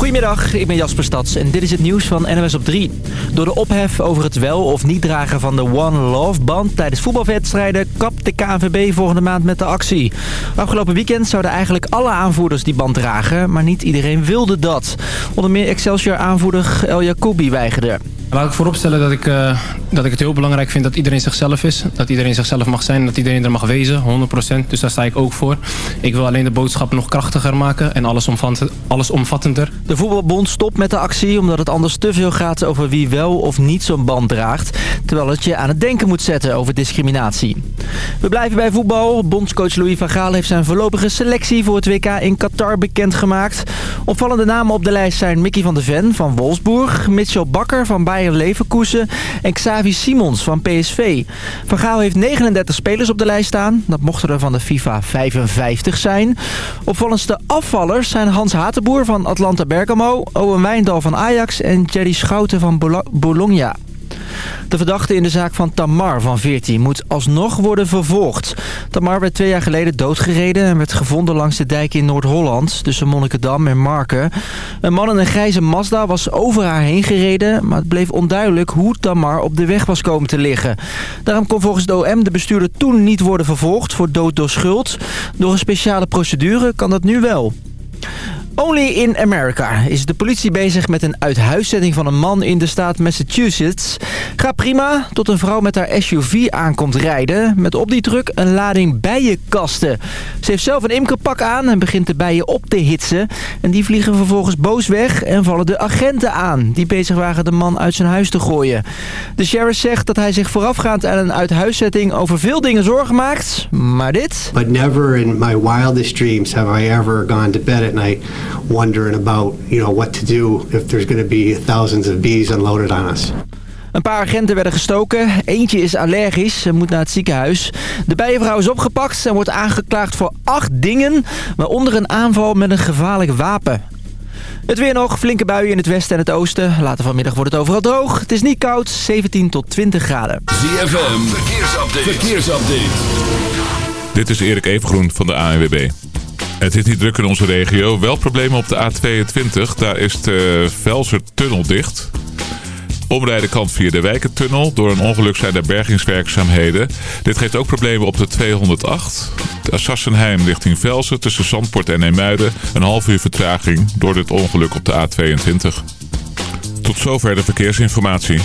Goedemiddag, ik ben Jasper Stads en dit is het nieuws van NOS op 3. Door de ophef over het wel of niet dragen van de One Love band tijdens voetbalwedstrijden kapt de KNVB volgende maand met de actie. Afgelopen weekend zouden eigenlijk alle aanvoerders die band dragen, maar niet iedereen wilde dat. Onder meer Excelsior aanvoerder El Jacoubi weigerde. Laat ik vooropstellen dat ik, uh, dat ik het heel belangrijk vind dat iedereen zichzelf is. Dat iedereen zichzelf mag zijn, dat iedereen er mag wezen, 100%. Dus daar sta ik ook voor. Ik wil alleen de boodschap nog krachtiger maken en alles omvattender. De voetbalbond stopt met de actie omdat het anders te veel gaat over wie wel of niet zo'n band draagt. Terwijl het je aan het denken moet zetten over discriminatie. We blijven bij voetbal. Bondscoach Louis van Gaal heeft zijn voorlopige selectie voor het WK in Qatar bekendgemaakt. Opvallende namen op de lijst zijn Mickey van de Ven van Wolfsburg, Mitchell Bakker van Bayern Bayern Leverkusen en Xavi Simons van PSV. Van Gaal heeft 39 spelers op de lijst staan. Dat mochten er van de FIFA 55 zijn. Opvallendste afvallers zijn Hans Hatenboer van Atlanta Bergamo... Owen Wijndal van Ajax en Jerry Schouten van Bologna. De verdachte in de zaak van Tamar van 14 moet alsnog worden vervolgd. Tamar werd twee jaar geleden doodgereden en werd gevonden langs de dijk in Noord-Holland... tussen Monnikendam en Marken. Een man in een grijze Mazda was over haar heen gereden... maar het bleef onduidelijk hoe Tamar op de weg was komen te liggen. Daarom kon volgens de OM de bestuurder toen niet worden vervolgd voor dood door schuld. Door een speciale procedure kan dat nu wel. Only in America is de politie bezig met een uithuiszetting van een man in de staat Massachusetts. Ga prima tot een vrouw met haar SUV aankomt rijden. Met op die truck een lading bijenkasten. Ze heeft zelf een imkerpak aan en begint de bijen op te hitsen. En die vliegen vervolgens boos weg en vallen de agenten aan. Die bezig waren de man uit zijn huis te gooien. De sheriff zegt dat hij zich voorafgaand aan een uithuiszetting over veel dingen zorgen maakt. Maar dit... But never in my wildest dreams have I ever gone to bed at night wondering about, you know, what to do if there's going to be thousands of bees unloaded on us. Een paar agenten werden gestoken. Eentje is allergisch en moet naar het ziekenhuis. De bijenvrouw is opgepakt en wordt aangeklaagd voor acht dingen... waaronder een aanval met een gevaarlijk wapen. Het weer nog, flinke buien in het westen en het oosten. Later vanmiddag wordt het overal droog. Het is niet koud, 17 tot 20 graden. ZFM, verkeersupdate. verkeersupdate. Dit is Erik Evengroen van de ANWB. Het is niet druk in onze regio. Wel problemen op de A22. Daar is de Velsertunnel dicht. Omrijden kan via de Wijkentunnel. Door een ongeluk zijn er bergingswerkzaamheden. Dit geeft ook problemen op de 208. De Assassenheim richting Velsen tussen Zandpoort en Eemuiden. Een half uur vertraging door dit ongeluk op de A22. Tot zover de verkeersinformatie.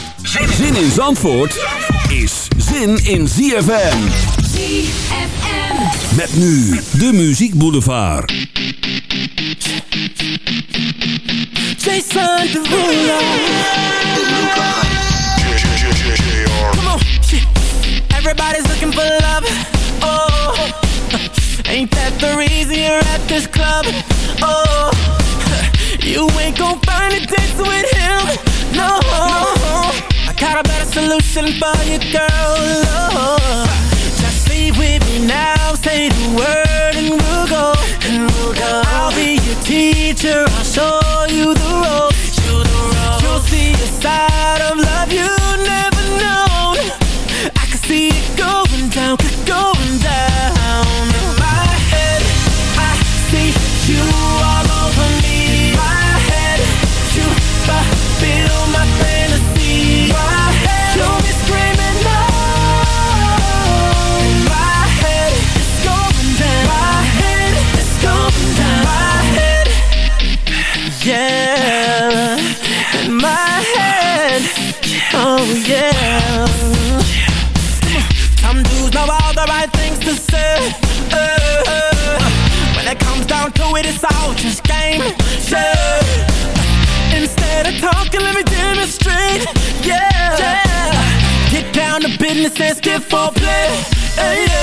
Zin in Zandvoort is zin in ZFM. ZFM. Met nu de Muziek Boulevard. Jason Derulo. Come on, shit. Everybody's looking for love. Oh, ain't that the reason you're at this club? Oh, you ain't gon' find a dance with him. No, I got a better solution for you, girl. Oh with me now, say the word and we'll go. And we'll go. I'll be your teacher, I'll show you the ropes. You the ropes. You'll see a side of to business and skip for play. Uh,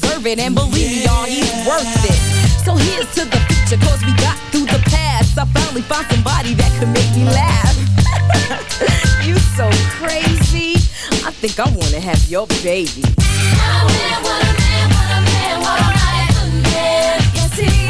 deserve it. And believe me, y'all, he's worth it. So here's to the future, cause we got through the past. I finally found somebody that could make me laugh. you so crazy. I think I wanna have your baby. Yes, he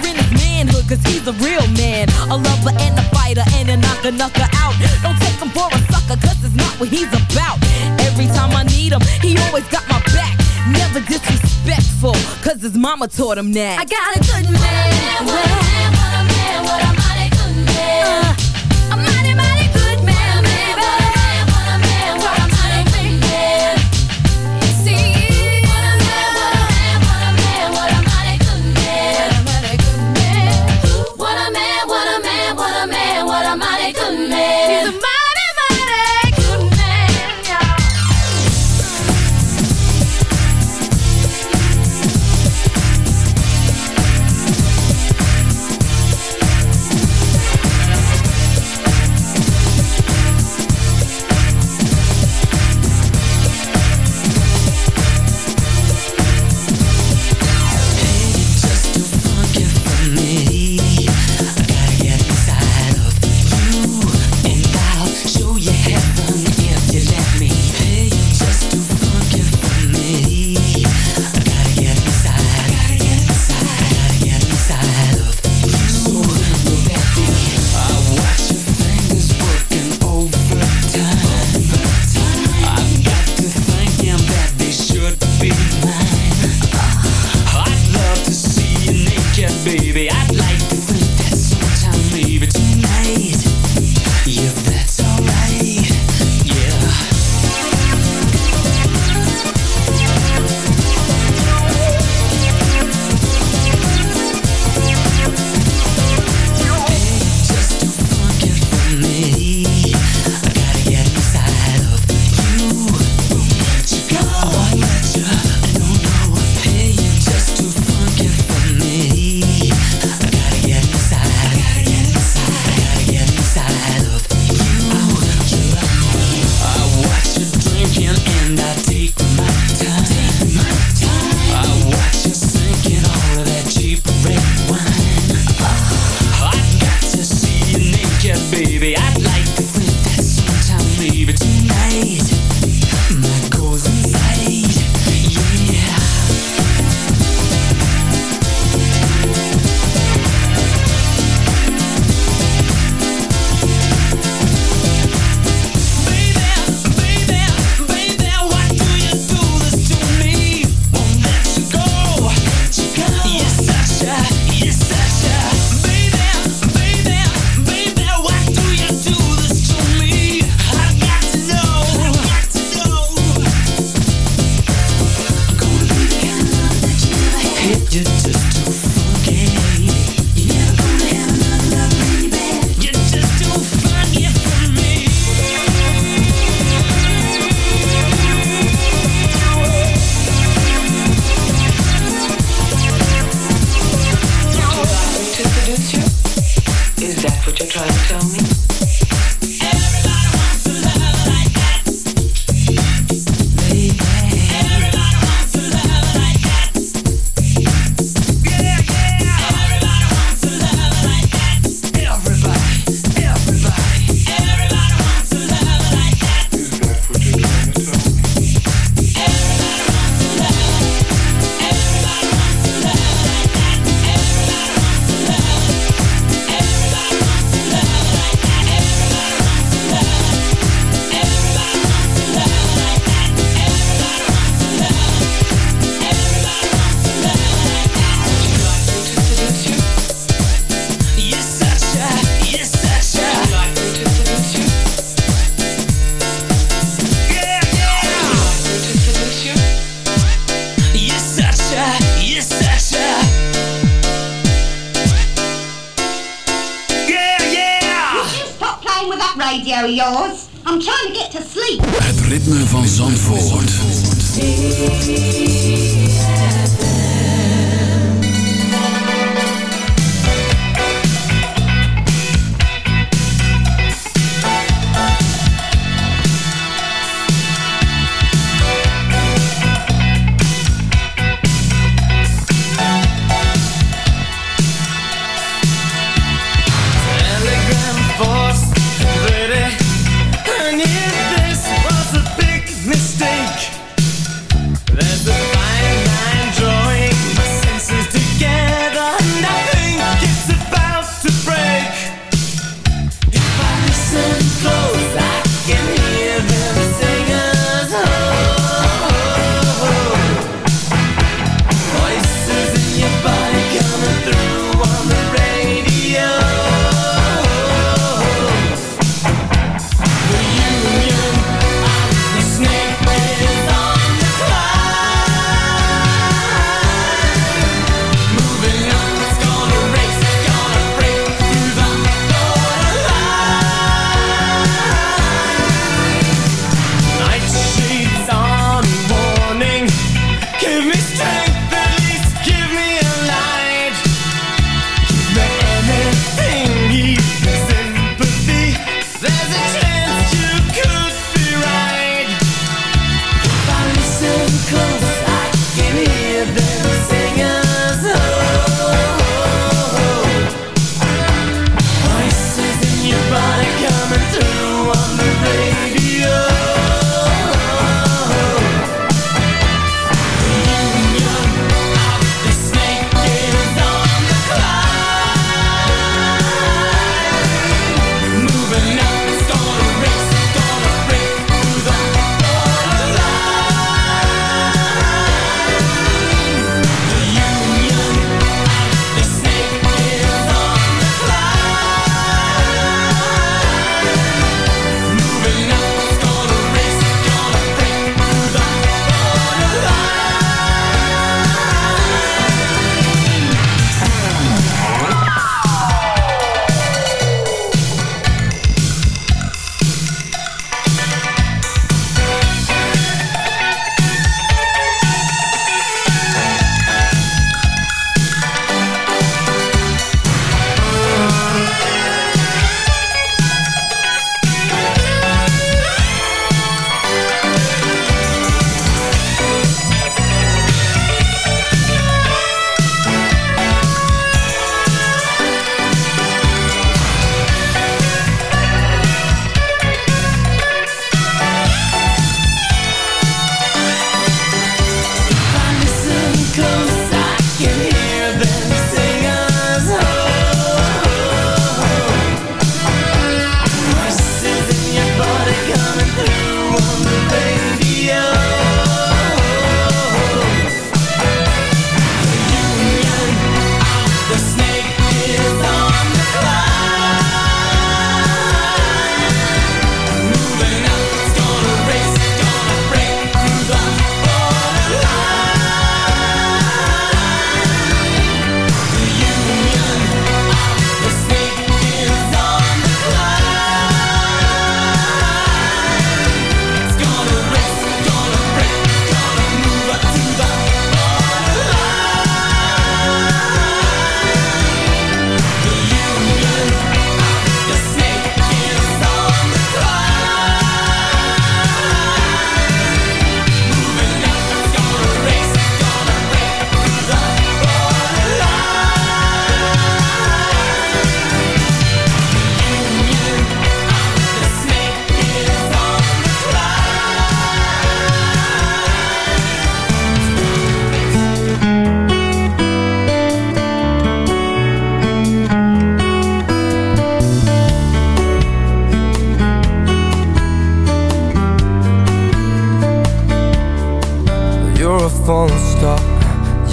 he in his manhood, cause he's a real man. A lover and a fighter and a knocker, knocker out. Don't take him for a sucker, cause it's not what he's about. Every time I need him, he always got my back. Never disrespectful, cause his mama taught him that. I got a good man. What a man, what a man, what a mighty good man. Uh, a mighty, mighty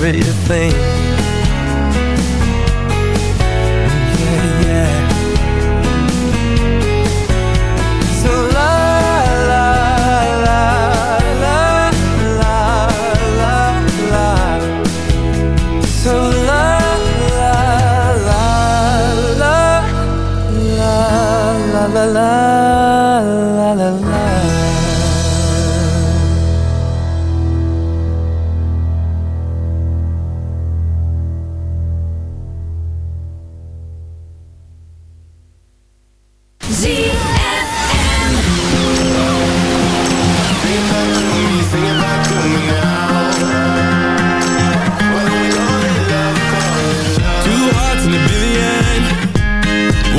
Everything.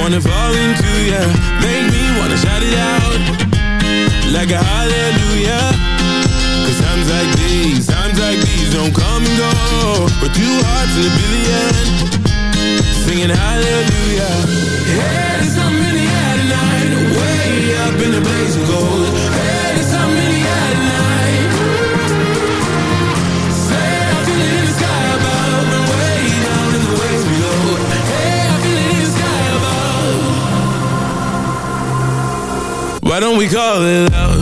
Wanna fall into ya. Make me wanna shout it out. Like a hallelujah. Cause times like these Times like these don't come and go. But two hearts in a billion. Singing hallelujah don't we call it love?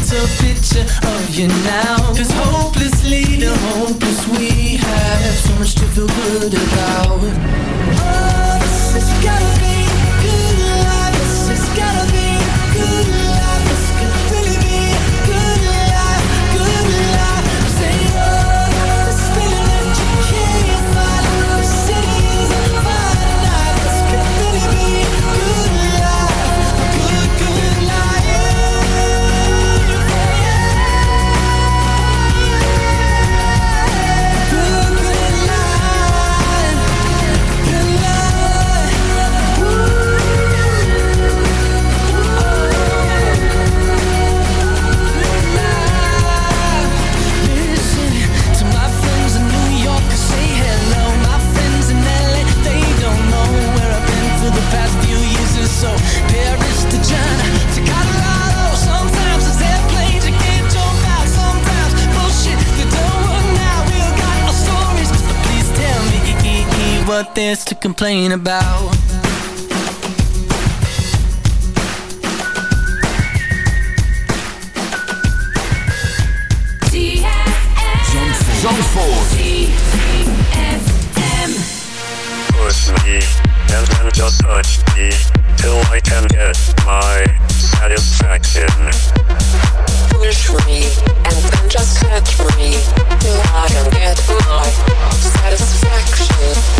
mental picture of you now. Cause hopelessly the hopeless we have So much to feel good about. Oh, this has gotta be what there's to complain about Push me, and then just touch me, till I can get my satisfaction. Push me, and then just touch me, till I can get my satisfaction.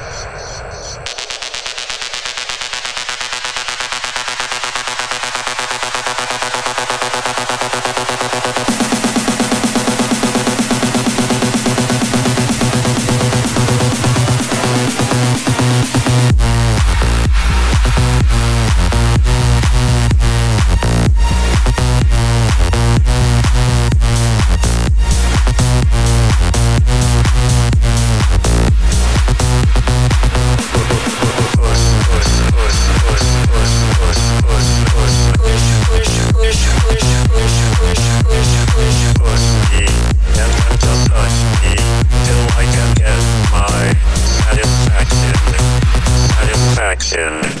in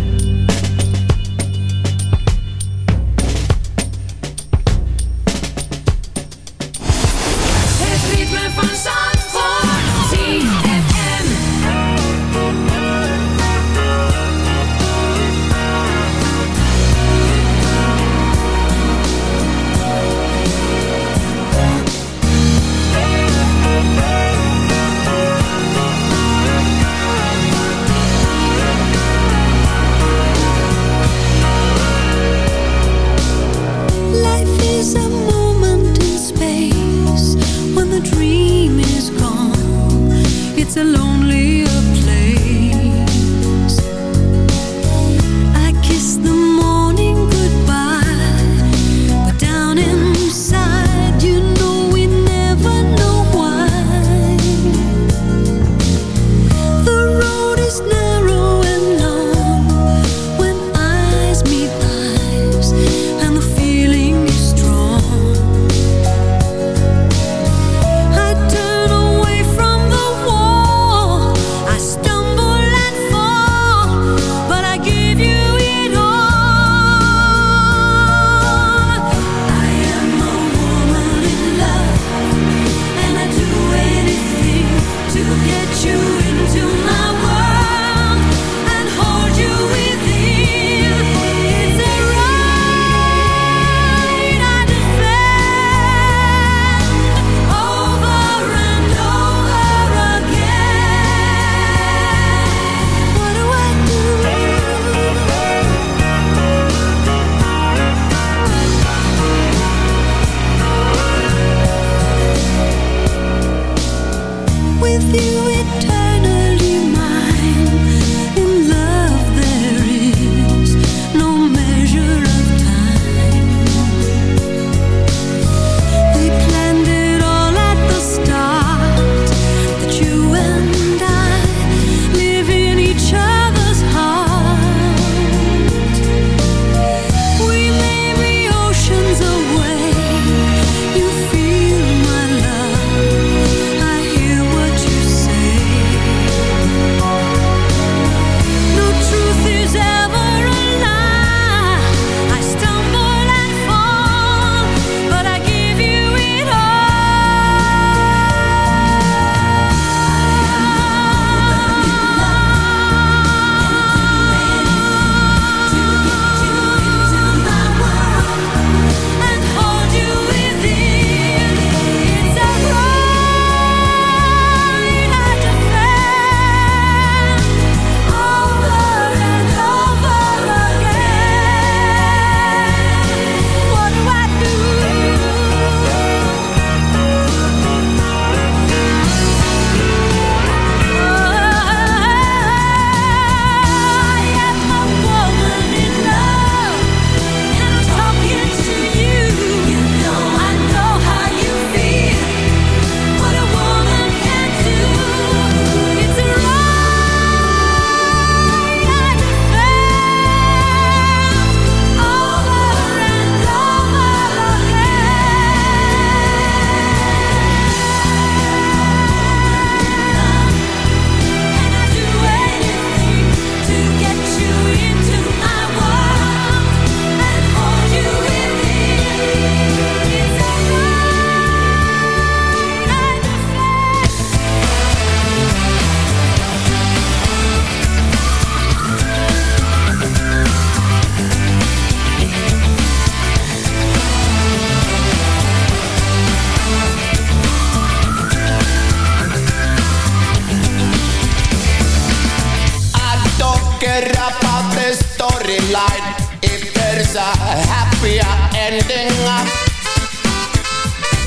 get about out the storyline if there's a happier ending.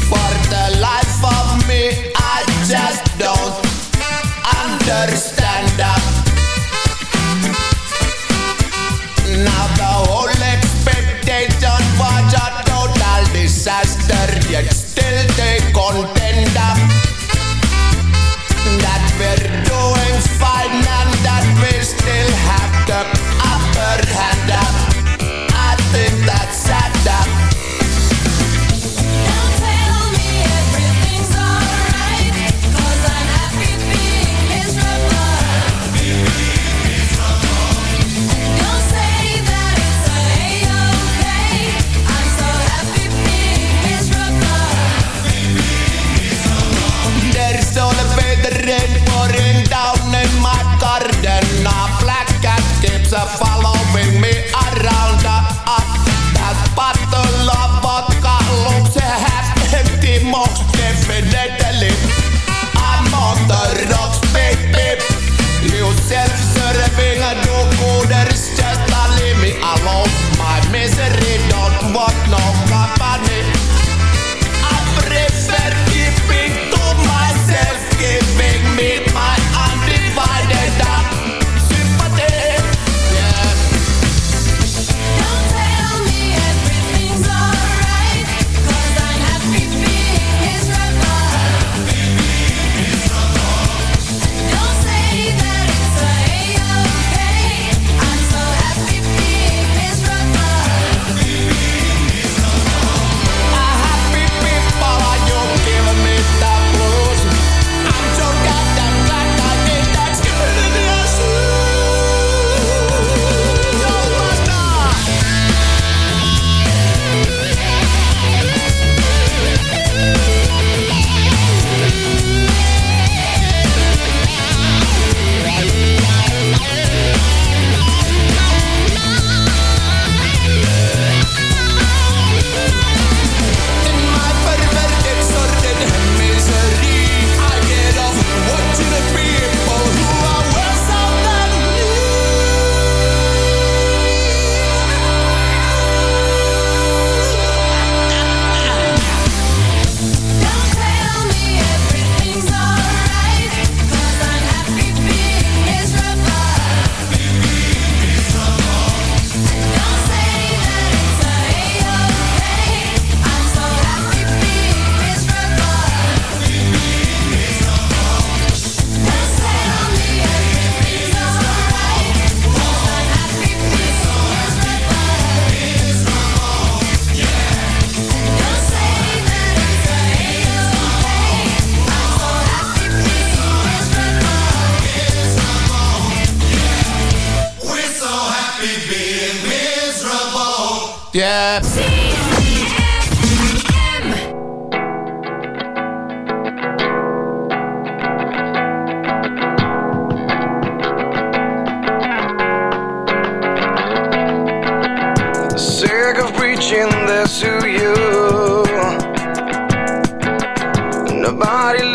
For the life of me, I just don't understand. Now the